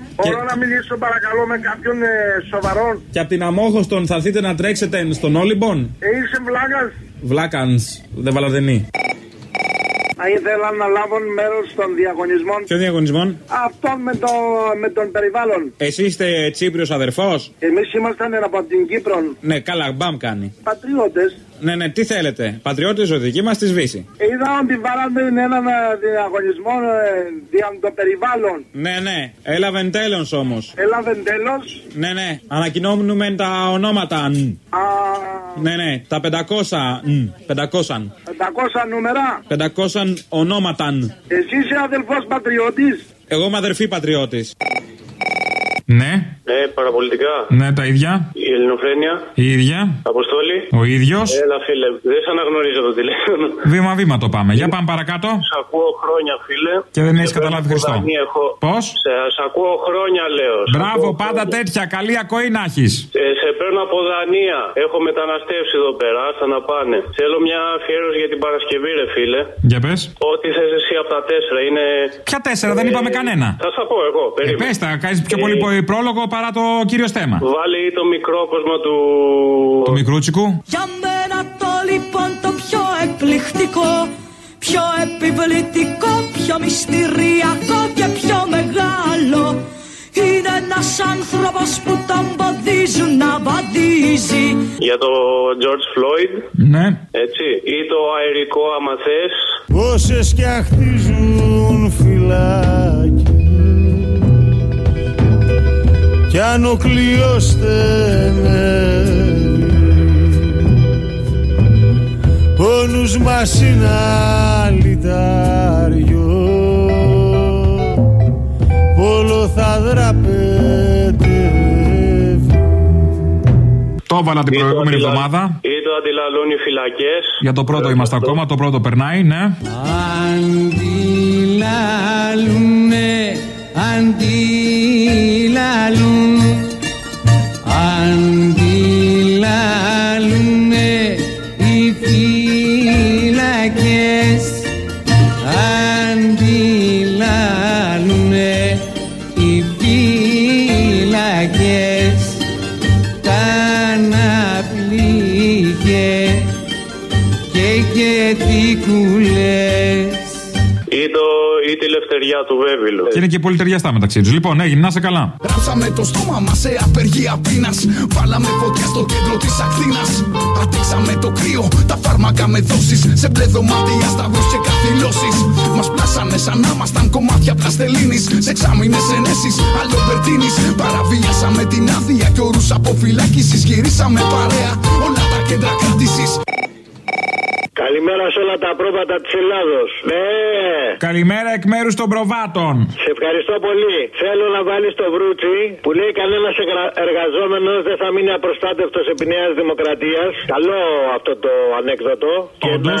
Μπορώ να μιλήσω παρακαλώ με κάποιον ε, σοβαρό. Και από την Αμόχωστον θα έρθετε να τρέξετε στον Όλυμπον; Ε, είσαι βλάκας. Βλάκανς, δεν βαλαδενή. Θα ήθελα να λάβω μέρος των διαγωνισμών. Ποιο διαγωνισμό; Αυτόν με, το, με τον περιβάλλον. Εσύ είστε Τσίπριος αδερφός; Εμείς ήμασταν από την Κύπρο. Ναι, καλά, μπαμ κάνει. Πατριώτες. Ναι, ναι, τι θέλετε. Πατριώτες ζωτική μας της σβήσει. Είδα ότι βάλατε έναν ε, διαγωνισμό ε, δια το περιβάλλον. Ναι, ναι. Έλαβε τέλος όμως. Έλαβε τέλος. Ναι, ναι. Ανακοινώνουμε τα ονόματα. νν. Α, Ναι, ναι. Τα 500. νν. 500. 500 νούμερα. 500 ονόματα. νν. Εσύ είσαι αδελφός πατριώτης; Εγώ είμαι αδερφή πατριώτης. Ναι. Ναι, παραπολιτικά. Ναι, τα ίδια. Η Ελληνοφρένεια. Η ίδια. Αποστόλη. Ο ίδιος. Έλα, φίλε. Δεν σε αναγνωρίζω το τηλέφωνο. Βήμα-βήμα το πάμε. Για πάμε παρακάτω. Σ' ακούω χρόνια, φίλε. Και δεν έχεις Σε καταλάβει παίρνω Χριστό. δανεία, έχω. Πώς; Σε, σ' ακούω χρόνια, λέω. Σ' Μπράβο, ακούω πάντα χρόνια. τέτοια. Καλή ακοή να έχεις. Ε, σε παίρνω από Δανία. Έχω μεταναστεύσει εδώ πέρα. Άστα να πάνε. Θέλω μια αφιέρωση για την Παρασκευή, ρε φίλε. Για πες. Ό,τι θες εσύ από τα τέσσερα είναι. Ποια τέσσερα, δεν είπαμε κανένα. Θα σας πω εγώ. Ε, Περίμενε. πες τα, κάνεις πιο πολύ πρόλογο παρά το κύριο θέμα. Βάλει το μικρό κόσμο του. Του μικρούτσικου. Για μένα το λοιπόν το πιο εκπληκτικό Πιο επιβλητικό, πιο μυστηριακό και πιο μεγάλο Είναι ένας άνθρωπος που τον ποδίζουν να βαδίζει Για το George Floyd. Ναι. Έτσι. Ή το αερικό, άμα θες. Όσες κι αχτίζουν φυλάκι κι αν ο κλειός στενεύει ο νους μας είναι αλυτάριο όλο θα δραπετεύει Το έβαλα την προηγούμενη εβδομάδα. Ή το αντιλαλούν οι φυλακές. Για το πρώτο είμαστε ακόμα, το πρώτο περνάει, ναι. Αντιλαλούνε, αντιλαλούν Αντιλαλούνε ή τη λευτεριά του Βέβυλου. Και είναι και πολύ ταιριαστά μεταξύ τους. Λοιπόν, έγινε, να σε καλά. Ράψαμε το στόμα μας σε απεργία πείνας. Βάλαμε φωτιά στο κέντρο της ακτίνας. Αντέξαμε το κρύο, τα φάρμακα με δόσεις. Σε μπλε δωμάτια, σταυρούς και καθυλώσει. Μας πλάσανε σαν να ήμασταν κομμάτια πλαστελίνης. Σε εξάμεινες ενέσεις, αλομπερτίνης. Παραβίασαμε την άδεια και όρους αποφυλάκησης. Γυρίσαμε παρέα όλα τα κέντρα κράτησης. Καλημέρα σε όλα τα πρόβατα της Ελλάδος. Ναι. Καλημέρα εκ μέρους των προβάτων. Σε ευχαριστώ πολύ. Θέλω να βάλεις το βρούτσι που λέει κανένας εργαζόμενος δεν θα μείνει απροστάτευτος επί Νέας Δημοκρατίας. Καλό αυτό το ανέκδοτο. Και να,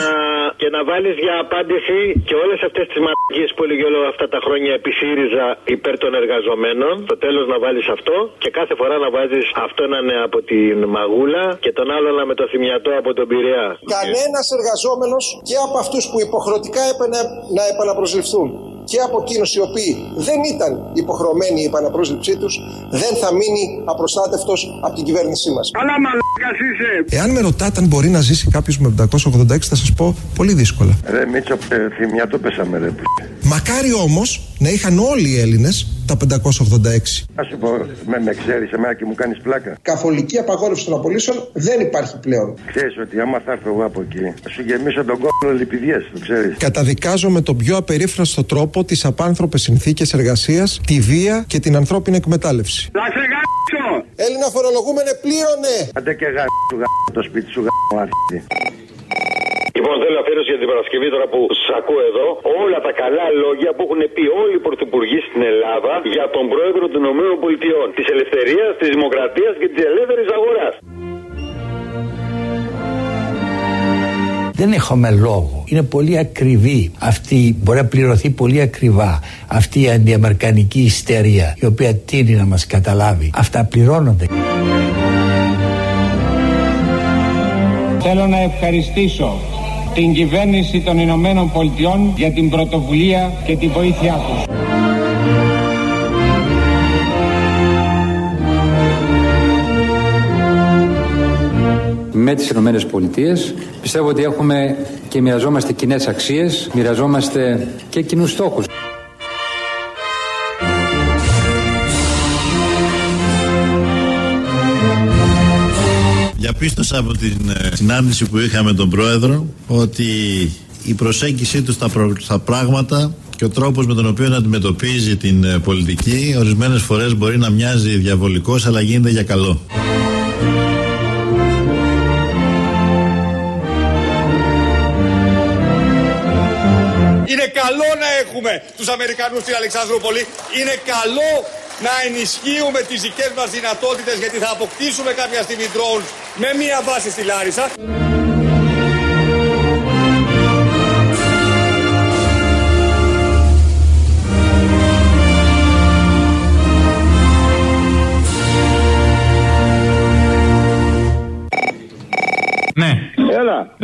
και να βάλεις για απάντηση και όλες αυτές τις μαρτυρίε που έλεγε όλα αυτά τα χρόνια επί ΣΥΡΙΖΑ υπέρ των εργαζομένων. Στο τέλος να βάλεις αυτό και κάθε φορά να βάζεις αυτό να είναι από την Μαγούλα και τον άλλο να με το θυμιατό από τον Πειραιά. Κανένας εργαζόμενος και από αυτούς που υποχρεωτικά έπαιρνε να επαναπροσληφθούν και από εκείνους οι οποίοι δεν ήταν υποχρεωμένοι η επαναπρόσληψή τους δεν θα μείνει απροστάτευτος από την κυβέρνησή μας. Αλλά μαλάκας είσαι. Εάν με ρωτάτε αν μπορεί να ζήσει κάποιος με 586 θα σας πω πολύ δύσκολα. Ρε Μίτσο, ε, θυμιά το πέσαμε ρε. Μακάρι όμως να είχαν όλοι οι Έλληνες τα 586. Α σου πω, με, με ξέρεις εμένα και μου κάνεις πλάκα. Καθολική απαγόρευση των απολύσεων δεν υπάρχει πλέον. Ξέρεις ότι άμα θα έρθω εγώ από εκεί, θα σου γεμίσω τον κόλλο λιπηδιές, το ξέρεις. Καταδικάζω με τον πιο απερίφραστο τρόπο τι απάνθρωπες συνθήκες εργασίας, τη βία και την ανθρώπινη εκμετάλλευση. Θα σε γάμισω. Έλληνα φορολογούμενε, πλήρωνε! Άντε και γάμι σου γάμι το σπίτι σου γάμι αρχίδι. Λοιπόν, θέλω αφιέρωση για την Παρασκευή τώρα που σας ακούω εδώ. Όλα τα καλά λόγια που έχουν πει όλοι οι πρωθυπουργοί στην Ελλάδα για τον πρόεδρο των ΗΠΑ. Της ελευθερίας, της δημοκρατίας και της ελεύθερης αγοράς. Δεν έχουμε λόγο. Είναι πολύ ακριβή αυτή, μπορεί να πληρωθεί πολύ ακριβά αυτή η αντιαμερικανική ιστερία η οποία τίνει να μας καταλάβει. Αυτά πληρώνονται. Θέλω να ευχαριστήσω την κυβέρνηση των Ηνωμένων Πολιτειών για την πρωτοβουλία και την βοήθειά τους. με τις Ηνωμένες Πολιτείες. Πιστεύω ότι έχουμε και μοιραζόμαστε κοινές αξίες, μοιραζόμαστε και κοινούς στόχους. Διαπίστωσα από την ε, συνάντηση που είχαμε τον Πρόεδρο ότι η προσέγγιση του στα, προ- στα πράγματα και ο τρόπος με τον οποίο αντιμετωπίζει την ε, πολιτική ορισμένες φορές μπορεί να μοιάζει διαβολικός αλλά γίνεται για καλό. Είναι καλό να έχουμε τους Αμερικανούς στην Αλεξανδρούπολη. Είναι καλό να ενισχύουμε τις δικές μας δυνατότητες γιατί θα αποκτήσουμε κάποια στιγμή drones με μία βάση στη Λάρισα.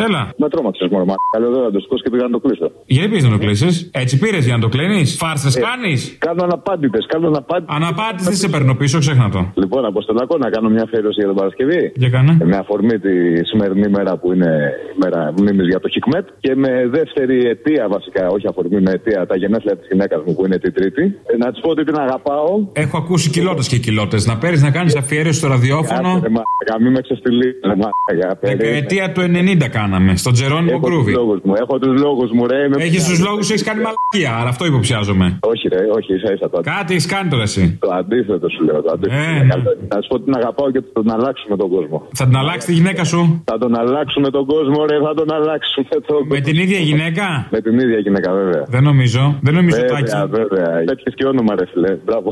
Έλα. Έλα. Με τρόμαξες μόνο. Μα καλό εδώ να το σηκώσει και πήγα να το κλείσω. Γιατί πήγε να το κλείσει. Έτσι πήρες για να το κλείνει. Φάρσες Ε, κάνεις; Κάνω αναπάντητες. Κάνω αναπάντητες. Αναπάτη δεν σε παίρνω πίσω, ξέχνα το. Λοιπόν, Αποστολακό, να κάνω μια αφιέρωση για την Παρασκευή. Για κάνε. Με αφορμή τη σημερινή μέρα που είναι η μέρα μνήμης για το Χικμέτ και με δεύτερη αιτία βασικά, όχι αφορμή με αιτία, τα γενέθλια της γυναίκας μου που είναι την Τρίτη. Ε, να της πω ότι την αγαπάω. Έχω ακούσει κοιλότε και κοιλότε. Να παίρνεις να κάνεις αφιέρωση στο ραδιόφωνο. Κάτσε, ρε, μαλάκα, μην με ξεφτυλί. Δεκαετία του 90 κάναμε. Στον Τζερόνιμο Έχω Γκρούβι. τους λόγους μου, έχω τους λόγους μου, ρε. με Έχεις πιάνει. του λόγους, έχεις κάνει μαλακία. Άρα αυτό υποψιάζομαι. Όχι, ρε, όχι, ίσα ίσα το Κάτι έχεις κάνει τώρα εσύ. Το αντίθετο σου λέω. Το αντίθετο. Ε, Είναι ναι. καλό. Να σου πω ότι την αγαπάω και θα τον αλλάξουμε τον κόσμο. Θα την αλλάξει τη γυναίκα σου; Θα τον αλλάξουμε τον κόσμο, ρε, θα τον αλλάξουμε τον κόσμο. Με την ίδια γυναίκα; Με την ίδια γυναίκα, βέβαια. Δεν νομίζω. Δεν νομίζω βέβαια, Τάκη. βέβαια. Τέτοιε και όνομα, ρε, φιλέ. Μπράβο.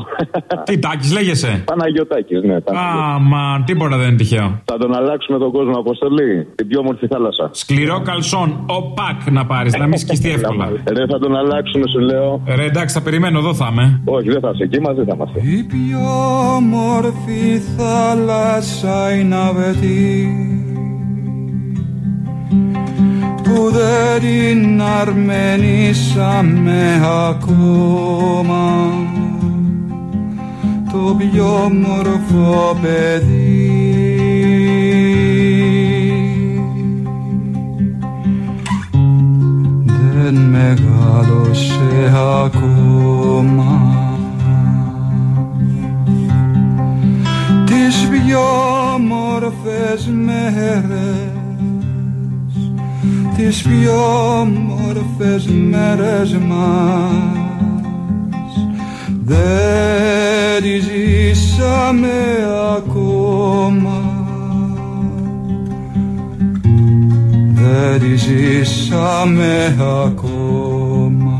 Τι Τάκης λέγεσαι; Παναγιωτάκης, ναι. Α, μα τίποτα δεν είναι τυχαίο. Θα τον αλλάξουμε τον κόσμο, Αποστολή. Την πιο όμορφη θάλασσα. Σκληρό καλσόν, οπακ να πάρεις, να μην σκιστεί εύκολα. Ρε, θα τον αλλάξουμε, σου λέω. Ρε, εντάξει, θα περιμένω, εδώ θα είμαι. Όχι, δεν θα είσαι εκεί, μαζί θα είμαστε. Η πιο όμορφη θάλασσα είναι αβετή που δεν την αρμενήσαμε ακόμα το πιο όμορφο παιδί δεν μεγάλωσε ακόμα. Τις πιο όμορφες μέρες τις πιο όμορφες μέρες μας δεν τις ζήσαμε ακόμα δεν τις ζήσαμε ακόμα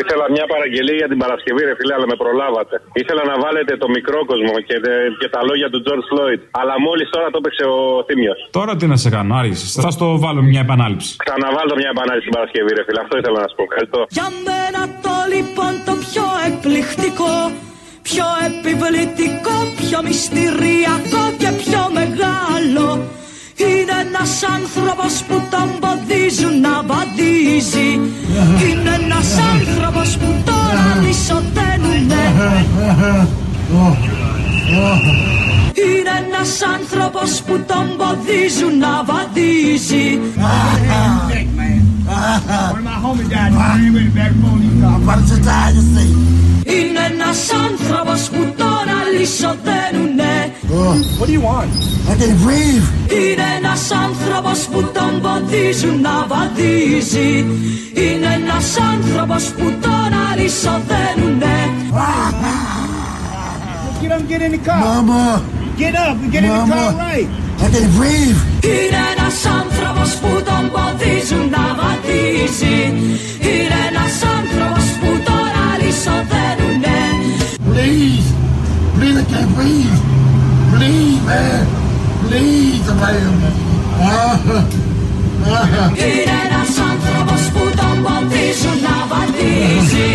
Ήθελα μια παραγγελία για την Παρασκευή, ρε φίλε, αλλά με προλάβατε. Ήθελα να βάλετε το μικρό κόσμο και, και τα λόγια του George Floyd. Αλλά μόλις τώρα το έπαιξε ο Θήμιος. Τώρα τι να σε κάνω, άργησε. Θα στο βάλω μια επανάληψη. Ξαναβάλω μια επανάληψη την Παρασκευή, ρε φίλε. Αυτό ήθελα να σου πω. Ευχαριστώ. Για μένα το λοιπόν το πιο εκπληκτικό Πιο επιβλητικό, πιο μυστηριακό και πιο μεγάλο Είναι ένας άνθρωπος που τον ποδίζουν να βαδίζει. Είναι ένας άνθρωπος που τώρα λυσοτένουνε Είναι ένας άνθρωπος που τον ποδίζουν να βαδίζει Είναι ένας άνθρωπος που τώρα λυσοδένουνε What do you want? I can breathe. Είναι ένας άνθρωπος που τον ποδίζουν να βαδίζει Είναι ένας άνθρωπος που τώρα λυσοδένουνε Get up, get in the car. Mama. Get up and get in the Mama. car right. I can breathe. Είναι ένας άνθρωπος που τον ποδίζουν να βαδίζει Είναι ένας άνθρωπος που τώρα λυσοδένουνε Please. Please, I can't breathe. Please, man. Please, somebody help me. Είναι ένας άνθρωπος που τον ποδίζουν να βαδίζει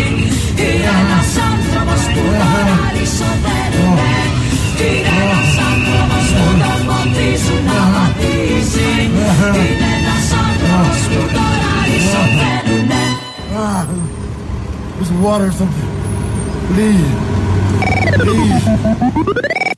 Είναι ένας άνθρωπος που τώρα λυσοδένουνε Είναι ένας άνθρωπος που τον ποδίζουν να βαδίζει Ah, there's water or something. Please. Please.